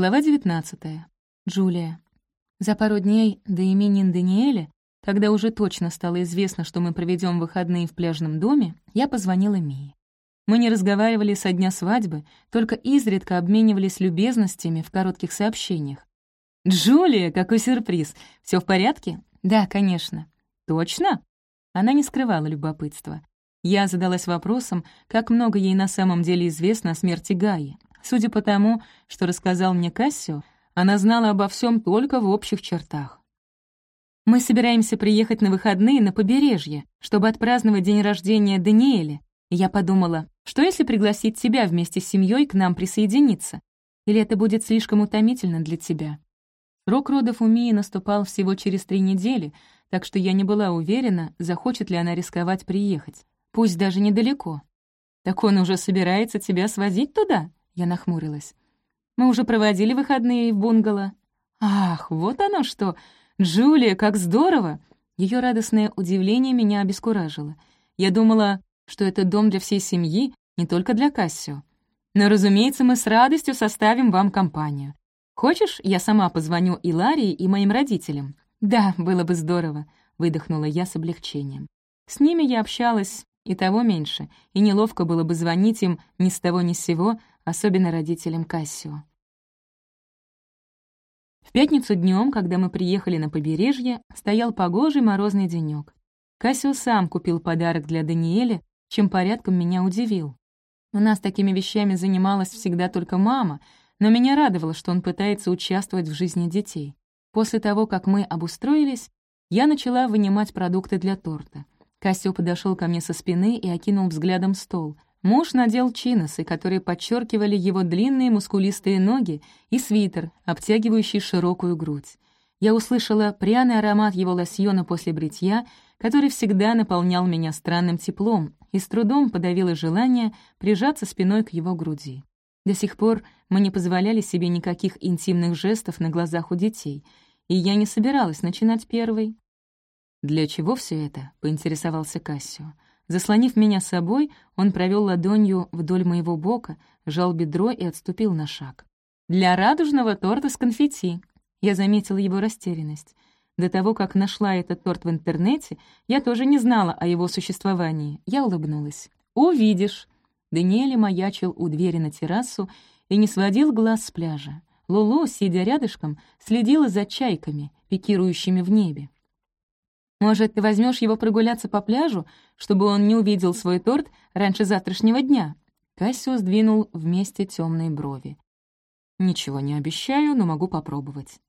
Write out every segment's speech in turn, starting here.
Глава 19. Джулия. За пару дней до именин Даниэля, когда уже точно стало известно, что мы проведем выходные в пляжном доме, я позвонила Мии. Мы не разговаривали со дня свадьбы, только изредка обменивались любезностями в коротких сообщениях. «Джулия, какой сюрприз! Все в порядке?» «Да, конечно». «Точно?» Она не скрывала любопытства. Я задалась вопросом, как много ей на самом деле известно о смерти Гаи. Судя по тому, что рассказал мне Кассио, она знала обо всем только в общих чертах. «Мы собираемся приехать на выходные на побережье, чтобы отпраздновать день рождения Даниэля. Я подумала, что если пригласить тебя вместе с семьей к нам присоединиться? Или это будет слишком утомительно для тебя?» Срок родов у Мии наступал всего через три недели, так что я не была уверена, захочет ли она рисковать приехать, пусть даже недалеко. «Так он уже собирается тебя свозить туда?» Я нахмурилась. «Мы уже проводили выходные в бунгало». «Ах, вот оно что! Джулия, как здорово!» Ее радостное удивление меня обескуражило. Я думала, что это дом для всей семьи, не только для Кассио. Но, разумеется, мы с радостью составим вам компанию. Хочешь, я сама позвоню и Ларии, и моим родителям?» «Да, было бы здорово», — выдохнула я с облегчением. С ними я общалась и того меньше, и неловко было бы звонить им ни с того ни с сего, особенно родителям Кассио. В пятницу днем, когда мы приехали на побережье, стоял погожий морозный денёк. Кассио сам купил подарок для Даниэля, чем порядком меня удивил. У нас такими вещами занималась всегда только мама, но меня радовало, что он пытается участвовать в жизни детей. После того, как мы обустроились, я начала вынимать продукты для торта. Кассио подошел ко мне со спины и окинул взглядом стол — Муж надел чиносы, которые подчеркивали его длинные мускулистые ноги, и свитер, обтягивающий широкую грудь. Я услышала пряный аромат его лосьона после бритья, который всегда наполнял меня странным теплом, и с трудом подавила желание прижаться спиной к его груди. До сих пор мы не позволяли себе никаких интимных жестов на глазах у детей, и я не собиралась начинать первой. «Для чего все это?» — поинтересовался Кассио. Заслонив меня собой, он провел ладонью вдоль моего бока, жал бедро и отступил на шаг. «Для радужного торта с конфетти». Я заметила его растерянность. До того, как нашла этот торт в интернете, я тоже не знала о его существовании. Я улыбнулась. «Увидишь». Даниэль маячил у двери на террасу и не сводил глаз с пляжа. Лулу, сидя рядышком, следила за чайками, пикирующими в небе. Может, ты возьмешь его прогуляться по пляжу, чтобы он не увидел свой торт раньше завтрашнего дня?» Кассио сдвинул вместе темные брови. «Ничего не обещаю, но могу попробовать».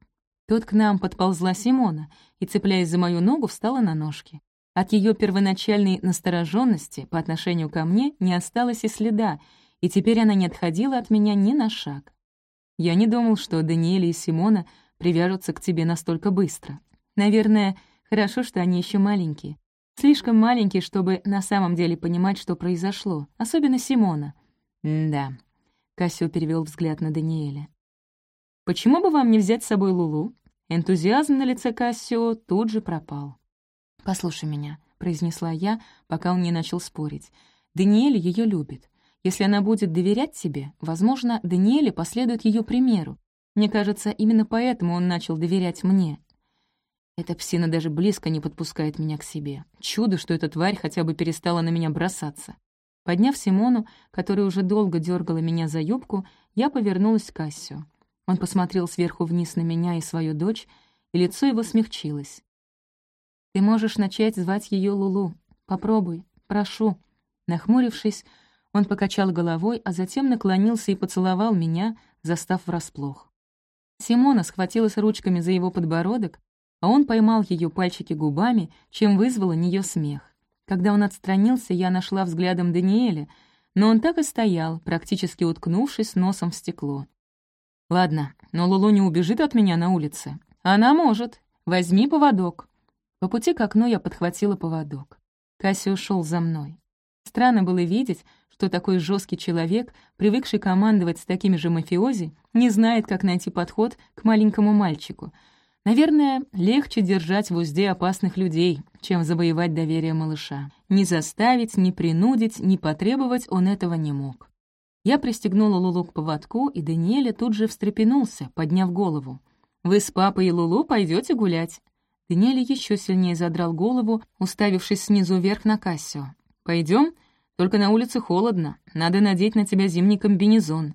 Тут к нам подползла Симона и, цепляясь за мою ногу, встала на ножки. От ее первоначальной настороженности по отношению ко мне не осталось и следа, и теперь она не отходила от меня ни на шаг. Я не думал, что Даниэль и Симона привяжутся к тебе настолько быстро. Наверное, Хорошо, что они еще маленькие. Слишком маленькие, чтобы на самом деле понимать, что произошло. Особенно Симона. «Да». Кассио перевел взгляд на Даниэля. «Почему бы вам не взять с собой Лулу?» Энтузиазм на лице Кассио тут же пропал. «Послушай меня», — произнесла я, пока он не начал спорить. «Даниэль ее любит. Если она будет доверять тебе, возможно, Даниэле последует ее примеру. Мне кажется, именно поэтому он начал доверять мне, эта псина даже близко не подпускает меня к себе. Чудо, что эта тварь хотя бы перестала на меня бросаться. Подняв Симону, которая уже долго дергала меня за юбку, я повернулась к Кассио. Он посмотрел сверху вниз на меня и свою дочь, и лицо его смягчилось. «Ты можешь начать звать ее Лулу. Попробуй, прошу». Нахмурившись, он покачал головой, а затем наклонился и поцеловал меня, застав врасплох. Симона схватилась ручками за его подбородок, а он поймал ее пальчики губами, чем вызвал у нее смех. Когда он отстранился, я нашла взглядом Даниэля, но он так и стоял, практически уткнувшись носом в стекло. «Ладно, но Лулу не убежит от меня на улице. Она может. Возьми поводок». По пути к окну я подхватила поводок. Касси ушел за мной. Странно было видеть, что такой жесткий человек, привыкший командовать с такими же мафиози, не знает, как найти подход к маленькому мальчику — Наверное, легче держать в узде опасных людей, чем завоевать доверие малыша. Ни заставить, ни принудить, ни потребовать он этого не мог. Я пристегнула Лулу к поводку, и Даниэля тут же встрепенулся, подняв голову. «Вы с папой и Лулу пойдете гулять?» Даниэля еще сильнее задрал голову, уставившись снизу вверх на Кассио. Пойдем? Только на улице холодно, надо надеть на тебя зимний комбинезон».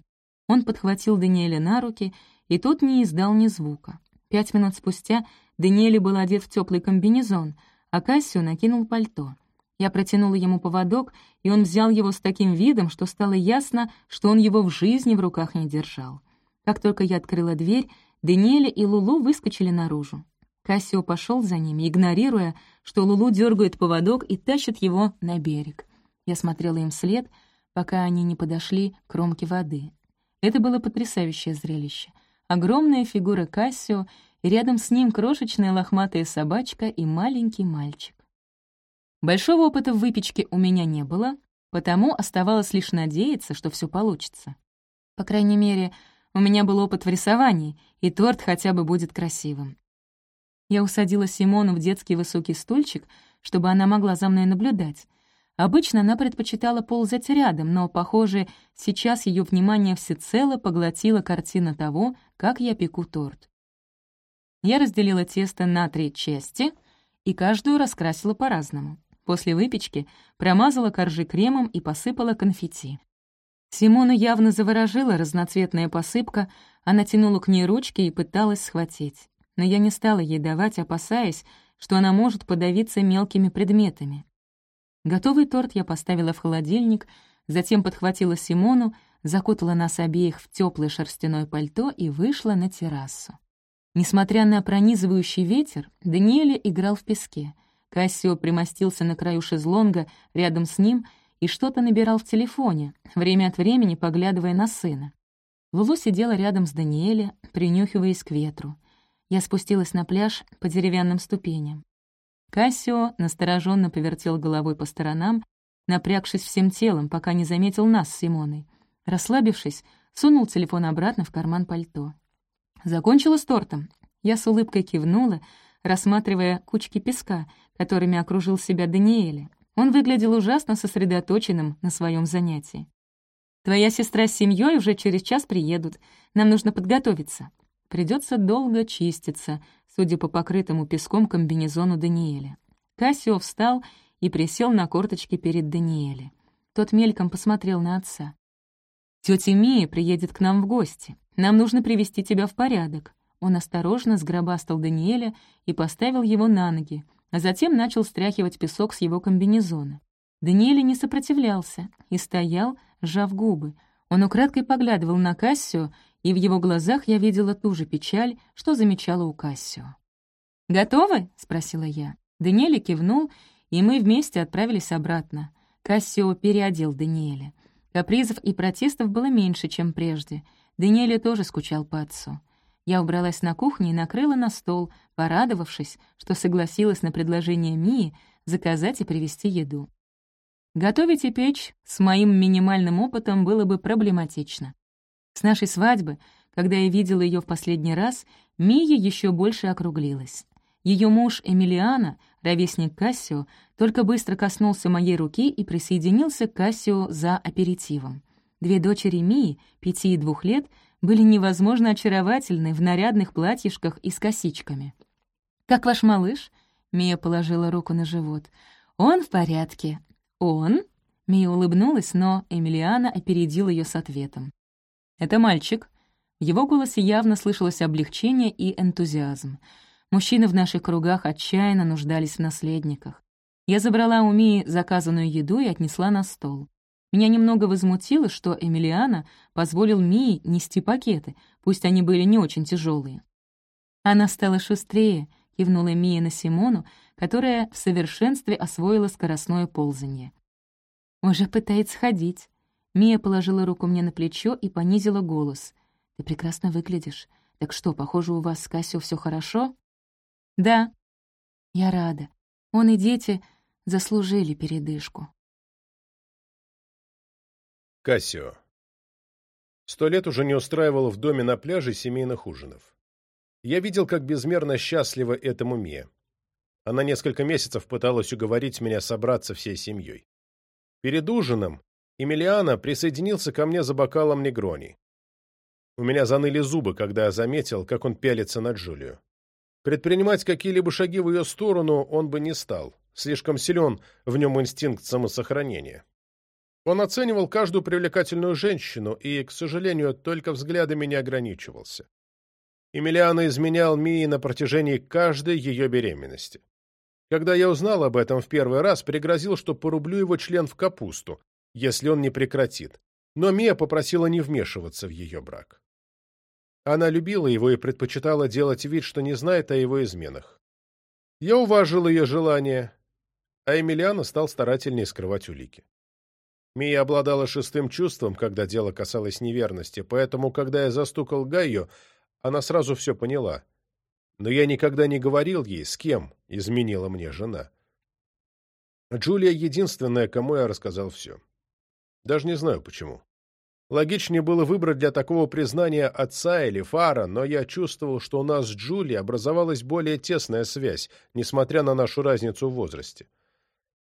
Он подхватил Даниэля на руки, и тот не издал ни звука. Пять минут спустя Даниэль был одет в теплый комбинезон, а Кассио накинул пальто. Я протянула ему поводок, и он взял его с таким видом, что стало ясно, что он его в жизни в руках не держал. Как только я открыла дверь, Даниэля и Лулу выскочили наружу. Кассио пошел за ними, игнорируя, что Лулу дергает поводок и тащит его на берег. Я смотрела им вслед, пока они не подошли к кромке воды. Это было потрясающее зрелище. Огромная фигура Кассио, и рядом с ним крошечная лохматая собачка и маленький мальчик. Большого опыта в выпечке у меня не было, потому оставалось лишь надеяться, что все получится. По крайней мере, у меня был опыт в рисовании, и торт хотя бы будет красивым. Я усадила Симону в детский высокий стульчик, чтобы она могла за мной наблюдать. Обычно она предпочитала ползать рядом, но, похоже, сейчас ее внимание всецело поглотила картина того, как я пеку торт. Я разделила тесто на три части и каждую раскрасила по-разному. После выпечки промазала коржи кремом и посыпала конфетти. Симону явно заворожила разноцветная посыпка, она тянула к ней ручки и пыталась схватить но я не стала ей давать, опасаясь, что она может подавиться мелкими предметами. Готовый торт я поставила в холодильник, затем подхватила Симону, закутала нас обеих в теплое шерстяное пальто и вышла на террасу. Несмотря на пронизывающий ветер, Даниэля играл в песке. Кассио примостился на краю шезлонга рядом с ним и что-то набирал в телефоне, время от времени поглядывая на сына. Лулу сидела рядом с Даниэлем, принюхиваясь к ветру. Я спустилась на пляж по деревянным ступеням. Кассио настороженно повертел головой по сторонам, напрягшись всем телом, пока не заметил нас с Симоной. Расслабившись, сунул телефон обратно в карман пальто. Закончила с тортом. Я с улыбкой кивнула, рассматривая кучки песка, которыми окружил себя Даниэля. Он выглядел ужасно сосредоточенным на своем занятии. «Твоя сестра с семьей уже через час приедут. Нам нужно подготовиться. Придется долго чиститься, судя по покрытому песком комбинезону Даниэля. Кассио встал и присел на корточки перед Даниэлем. Тот мельком посмотрел на отца. «Тётя Мия приедет к нам в гости. Нам нужно привести тебя в порядок». Он осторожно сгробастал Даниэля и поставил его на ноги, а затем начал стряхивать песок с его комбинезона. Даниэль не сопротивлялся и стоял, сжав губы. Он украдкой поглядывал на Кассио и в его глазах я видела ту же печаль, что замечала у Кассио. «Готовы?» — спросила я. Даниэль кивнул, и мы вместе отправились обратно. Кассио переодел Даниэля. Капризов и протестов было меньше, чем прежде. Даниэль тоже скучал по отцу. Я убралась на кухню и накрыла на стол, порадовавшись, что согласилась на предложение Мии заказать и привезти еду. Готовить и печь с моим минимальным опытом было бы проблематично. С нашей свадьбы, когда я видела ее в последний раз, Мия еще больше округлилась. Ее муж Эмилиана, ровесник Кассио, только быстро коснулся моей руки и присоединился к Кассио за аперитивом. Две дочери Мии, пяти и двух лет, были невозможно очаровательны в нарядных платьишках и с косичками. «Как ваш малыш?» — Мия положила руку на живот. «Он в порядке». «Он?» — Мия улыбнулась, но Эмилиана опередил ее с ответом. «Это мальчик». В его голосе явно слышалось облегчение и энтузиазм. Мужчины в наших кругах отчаянно нуждались в наследниках. Я забрала у Мии заказанную еду и отнесла на стол. Меня немного возмутило, что Эмилиана позволил Мии нести пакеты, пусть они были не очень тяжелые. Она стала шустрее, кивнула Мия на Симону, которая в совершенстве освоила скоростное ползание. «Уже пытается ходить», Мия положила руку мне на плечо и понизила голос. «Ты прекрасно выглядишь. Так что, похоже, у вас с Кассио все хорошо?» «Да». «Я рада. Он и дети заслужили передышку». Кассио. Сто лет уже не устраивал в доме на пляже семейных ужинов. Я видел, как безмерно счастлива этому Мия. Она несколько месяцев пыталась уговорить меня собраться всей семьей. Перед ужином Эмилиано присоединился ко мне за бокалом негрони. У меня заныли зубы, когда я заметил, как он пялится на Джулию. Предпринимать какие-либо шаги в ее сторону он бы не стал. Слишком силен в нем инстинкт самосохранения. Он оценивал каждую привлекательную женщину и, к сожалению, только взглядами не ограничивался. Эмилиано изменял Мии на протяжении каждой ее беременности. Когда я узнал об этом в первый раз, пригрозил, что порублю его член в капусту, если он не прекратит. Но Мия попросила не вмешиваться в ее брак. Она любила его и предпочитала делать вид, что не знает о его изменах. Я уважил ее желание, а Эмилиано стал старательнее скрывать улики. Мия обладала шестым чувством, когда дело касалось неверности, поэтому, когда я застукал Гайо, она сразу все поняла. Но я никогда не говорил ей, с кем изменила мне жена. Джулия — единственная, кому я рассказал все. Даже не знаю, почему. Логичнее было выбрать для такого признания отца или Фара, но я чувствовал, что у нас с Джули образовалась более тесная связь, несмотря на нашу разницу в возрасте.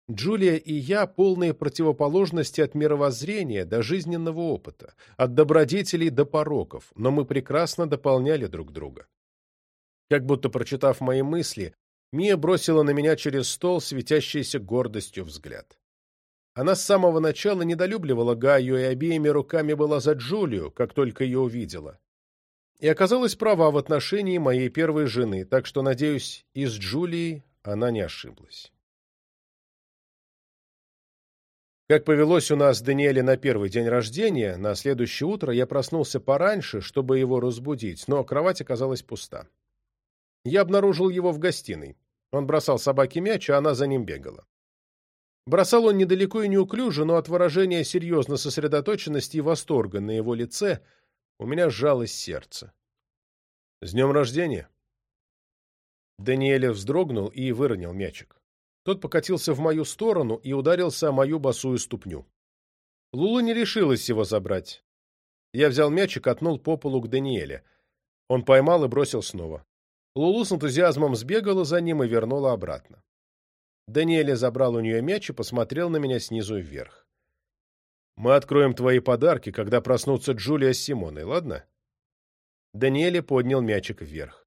Джулия и я — полные противоположности от мировоззрения до жизненного опыта, от добродетелей до пороков, но мы прекрасно дополняли друг друга. Как будто прочитав мои мысли, Мия бросила на меня через стол светящийся гордостью взгляд. Она с самого начала недолюбливала Гаю и обеими руками была за Джулию, как только ее увидела. И оказалась права в отношении моей первой жены, так что, надеюсь, и с Джулией она не ошиблась. Как повелось у нас Даниэле на первый день рождения, на следующее утро я проснулся пораньше, чтобы его разбудить, но кровать оказалась пуста. Я обнаружил его в гостиной. Он бросал собаке мяч, а она за ним бегала. Бросал он недалеко и неуклюже, но от выражения серьезной сосредоточенности и восторга на его лице у меня сжалось сердце. «С днем рождения!» Даниэля вздрогнул и выронил мячик. Тот покатился в мою сторону и ударился о мою босую ступню. Лула не решилась его забрать. Я взял мяч и катнул по полу к Даниэле. Он поймал и бросил снова. Лулу с энтузиазмом сбегала за ним и вернула обратно. Даниэля забрал у нее мяч и посмотрел на меня снизу вверх. «Мы откроем твои подарки, когда проснутся Джулия с Симоной, ладно?» Даниэля поднял мячик вверх.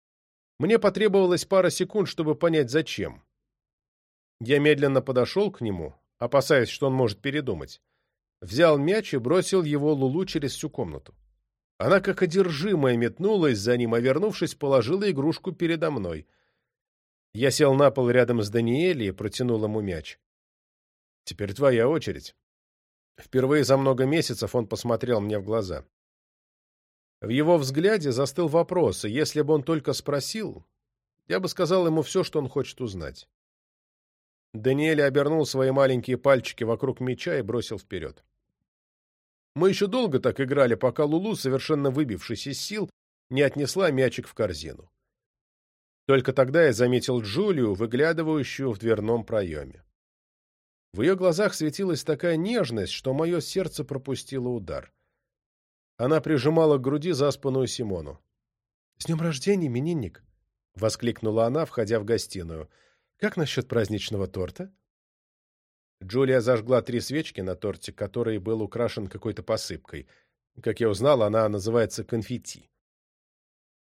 Мне потребовалось пара секунд, чтобы понять, зачем. Я медленно подошел к нему, опасаясь, что он может передумать. Взял мяч и бросил его Лулу через всю комнату. Она, как одержимая, метнулась за ним, а вернувшись, положила игрушку передо мной. Я сел на пол рядом с Даниэлей и протянул ему мяч. «Теперь твоя очередь». Впервые за много месяцев он посмотрел мне в глаза. В его взгляде застыл вопрос, и если бы он только спросил, я бы сказал ему все, что он хочет узнать. Даниэль обернул свои маленькие пальчики вокруг мяча и бросил вперед. Мы еще долго так играли, пока Лулу, совершенно выбившись из сил, не отнесла мячик в корзину. Только тогда я заметил Джулию, выглядывающую в дверном проеме. В ее глазах светилась такая нежность, что мое сердце пропустило удар. Она прижимала к груди заспанную Симону. — С днем рождения, именинник! — воскликнула она, входя в гостиную. — Как насчет праздничного торта? Джулия зажгла три свечки на торте, который был украшен какой-то посыпкой. Как я узнал, она называется конфетти.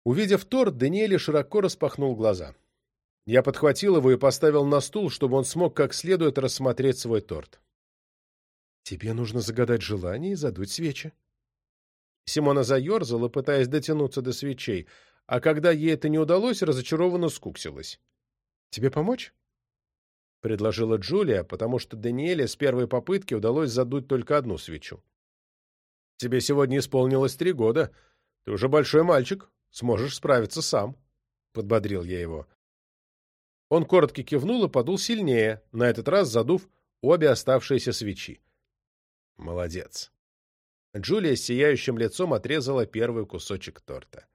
Увидев торт, Даниэль широко распахнул глаза. Я подхватил его и поставил на стул, чтобы он смог как следует рассмотреть свой торт. «Тебе нужно загадать желание и задуть свечи». Симона заерзала, пытаясь дотянуться до свечей, а когда ей это не удалось, разочарованно скуксилась. «Тебе помочь?» — предложила Джулия, потому что Даниэле с первой попытки удалось задуть только одну свечу. «Тебе сегодня исполнилось три года. Ты уже большой мальчик. Сможешь справиться сам, — подбодрил я его. Он коротко кивнул и подул сильнее, на этот раз задув обе оставшиеся свечи. Молодец. Джулия с сияющим лицом отрезала первый кусочек торта.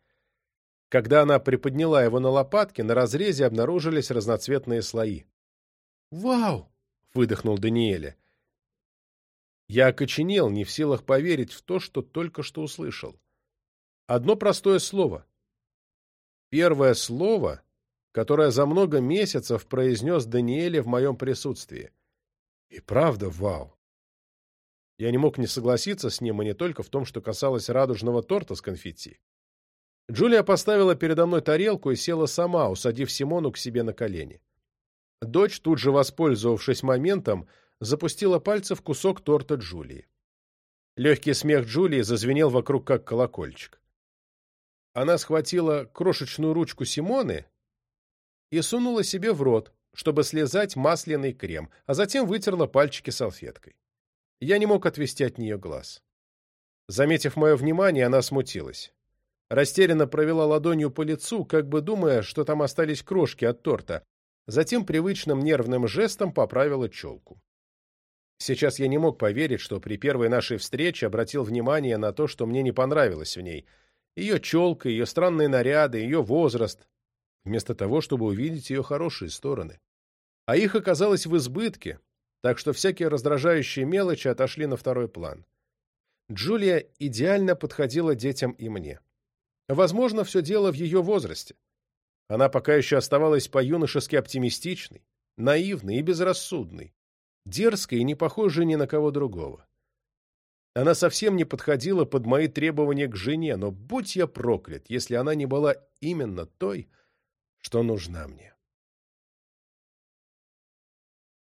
Когда она приподняла его на лопатки, на разрезе обнаружились разноцветные слои. «Вау!» — выдохнул Даниэля. Я окоченел, не в силах поверить в то, что только что услышал. Одно простое слово. Первое слово, которое за много месяцев произнес Даниэле в моем присутствии. И правда, вау. Я не мог не согласиться с ним, и не только в том, что касалось радужного торта с конфетти. Джулия поставила передо мной тарелку и села сама, усадив Симону к себе на колени. Дочь, тут же воспользовавшись моментом, запустила пальцы в кусок торта Джулии. Легкий смех Джулии зазвенел вокруг, как колокольчик. Она схватила крошечную ручку Симоны и сунула себе в рот, чтобы слезать масляный крем, а затем вытерла пальчики салфеткой. Я не мог отвести от нее глаз. Заметив мое внимание, она смутилась. Растерянно провела ладонью по лицу, как бы думая, что там остались крошки от торта, затем привычным нервным жестом поправила челку. Сейчас я не мог поверить, что при первой нашей встрече обратил внимание на то, что мне не понравилось в ней. Ее челка, ее странные наряды, ее возраст, вместо того, чтобы увидеть ее хорошие стороны. А их оказалось в избытке, так что всякие раздражающие мелочи отошли на второй план. Джулия идеально подходила детям и мне. Возможно, все дело в ее возрасте. Она пока еще оставалась по-юношески оптимистичной, наивной и безрассудной дерзкой и не похожей ни на кого другого. Она совсем не подходила под мои требования к жене, но будь я проклят, если она не была именно той, что нужна мне.